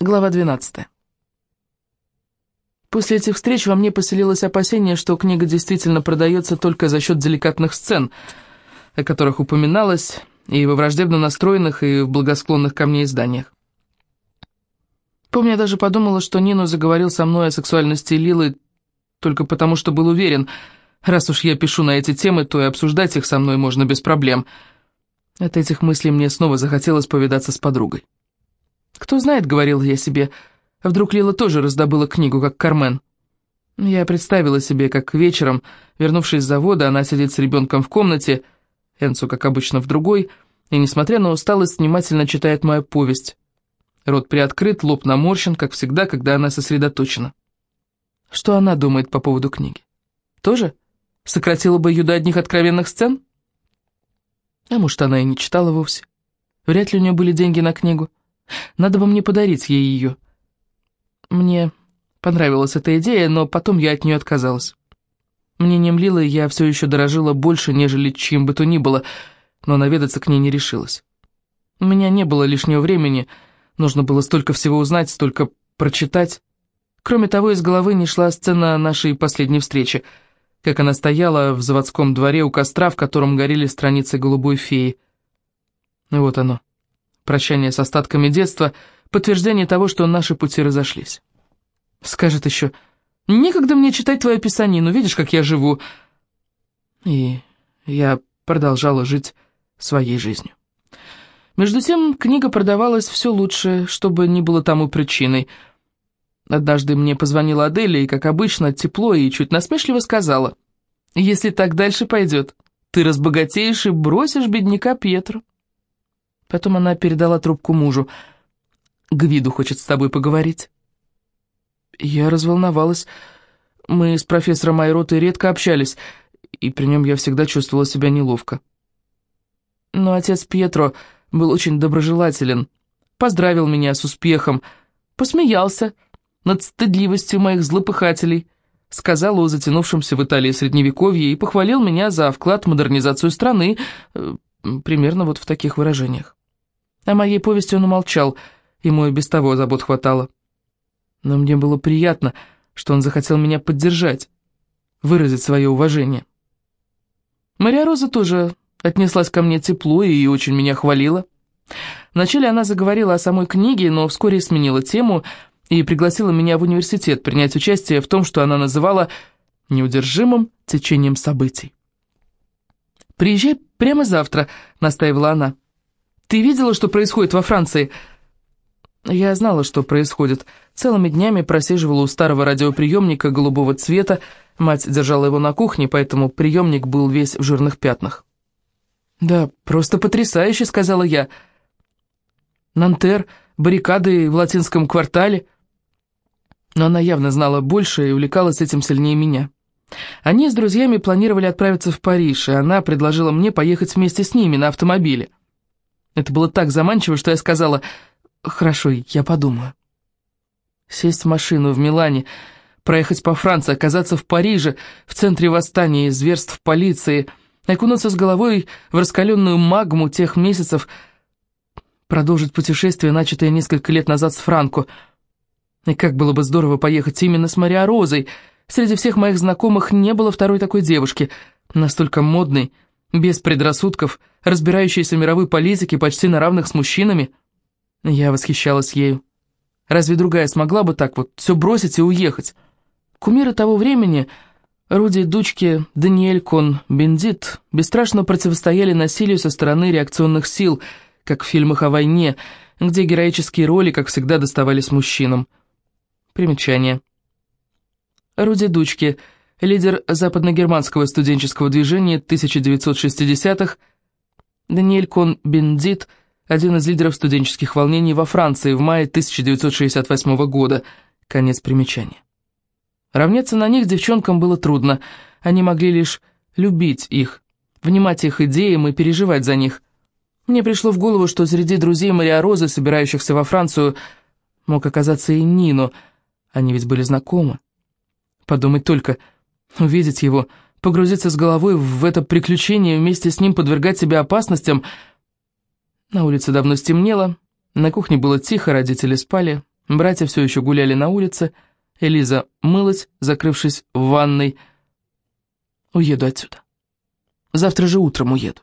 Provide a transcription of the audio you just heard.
Глава 12. После этих встреч во мне поселилось опасение, что книга действительно продается только за счет деликатных сцен, о которых упоминалось и во враждебно настроенных, и в благосклонных ко мне изданиях. Помню, я даже подумала, что Нину заговорил со мной о сексуальности Лилы только потому, что был уверен, раз уж я пишу на эти темы, то и обсуждать их со мной можно без проблем. От этих мыслей мне снова захотелось повидаться с подругой. «Кто знает», — говорила я себе, — «вдруг Лила тоже раздобыла книгу, как Кармен». Я представила себе, как вечером, вернувшись с завода, она сидит с ребенком в комнате, Энцу, как обычно, в другой, и, несмотря на усталость, внимательно читает мою повесть. Рот приоткрыт, лоб наморщен, как всегда, когда она сосредоточена. Что она думает по поводу книги? Тоже? Сократила бы ее до одних откровенных сцен? А может, она и не читала вовсе. Вряд ли у нее были деньги на книгу. Надо бы мне подарить ей ее. Мне понравилась эта идея, но потом я от нее отказалась. Мнением Лилы я все еще дорожила больше, нежели чем бы то ни было, но наведаться к ней не решилась. У меня не было лишнего времени, нужно было столько всего узнать, столько прочитать. Кроме того, из головы не шла сцена нашей последней встречи, как она стояла в заводском дворе у костра, в котором горели страницы голубой феи. Вот оно прощание с остатками детства, подтверждение того, что наши пути разошлись. Скажет еще, «Некогда мне читать твою писанину, видишь, как я живу». И я продолжала жить своей жизнью. Между тем, книга продавалась все лучше, чтобы не было тому причиной. Однажды мне позвонила Аделя и, как обычно, тепло и чуть насмешливо сказала, «Если так дальше пойдет, ты разбогатеешь и бросишь бедняка Петру». Потом она передала трубку мужу. «Гвиду хочет с тобой поговорить». Я разволновалась. Мы с профессором Айротой редко общались, и при нем я всегда чувствовала себя неловко. Но отец Пьетро был очень доброжелателен, поздравил меня с успехом, посмеялся над стыдливостью моих злопыхателей, сказал о затянувшемся в Италии средневековье и похвалил меня за вклад в модернизацию страны, э, примерно вот в таких выражениях. О моей повести он умолчал, ему и без того забот хватало. Но мне было приятно, что он захотел меня поддержать, выразить свое уважение. Мария Роза тоже отнеслась ко мне тепло и очень меня хвалила. Вначале она заговорила о самой книге, но вскоре сменила тему и пригласила меня в университет принять участие в том, что она называла «неудержимым течением событий». «Приезжай прямо завтра», — настаивала она. Ты видела, что происходит во Франции?» Я знала, что происходит. Целыми днями просиживала у старого радиоприемника голубого цвета. Мать держала его на кухне, поэтому приемник был весь в жирных пятнах. «Да, просто потрясающе», — сказала я. «Нантер, баррикады в латинском квартале». Но она явно знала больше и увлекалась этим сильнее меня. Они с друзьями планировали отправиться в Париж, и она предложила мне поехать вместе с ними на автомобиле. Это было так заманчиво, что я сказала «Хорошо, я подумаю». Сесть в машину в Милане, проехать по Франции, оказаться в Париже, в центре восстания и зверств полиции, окунуться с головой в раскаленную магму тех месяцев, продолжить путешествие, начатое несколько лет назад с Франко. И как было бы здорово поехать именно с Мариа Розой. Среди всех моих знакомых не было второй такой девушки, настолько модной, без предрассудков, разбирающейся в мировой политике почти на равных с мужчинами. Я восхищалась ею. Разве другая смогла бы так вот все бросить и уехать? Кумиры того времени, Руди Дучки, Даниэль Кон, Бендит, бесстрашно противостояли насилию со стороны реакционных сил, как в фильмах о войне, где героические роли, как всегда, доставались мужчинам. Примечание. Руди Дучки – лидер западногерманского студенческого движения 1960-х, Даниэль Кон-Бендит, один из лидеров студенческих волнений во Франции в мае 1968 года. Конец примечания. Равняться на них девчонкам было трудно, они могли лишь любить их, внимать их идеям и переживать за них. Мне пришло в голову, что среди друзей Мария Розы, собирающихся во Францию, мог оказаться и Нино, они ведь были знакомы. Подумать только – Увидеть его, погрузиться с головой в это приключение, вместе с ним подвергать себя опасностям. На улице давно стемнело, на кухне было тихо, родители спали. Братья все еще гуляли на улице, Элиза мылась, закрывшись в ванной. «Уеду отсюда. Завтра же утром уеду».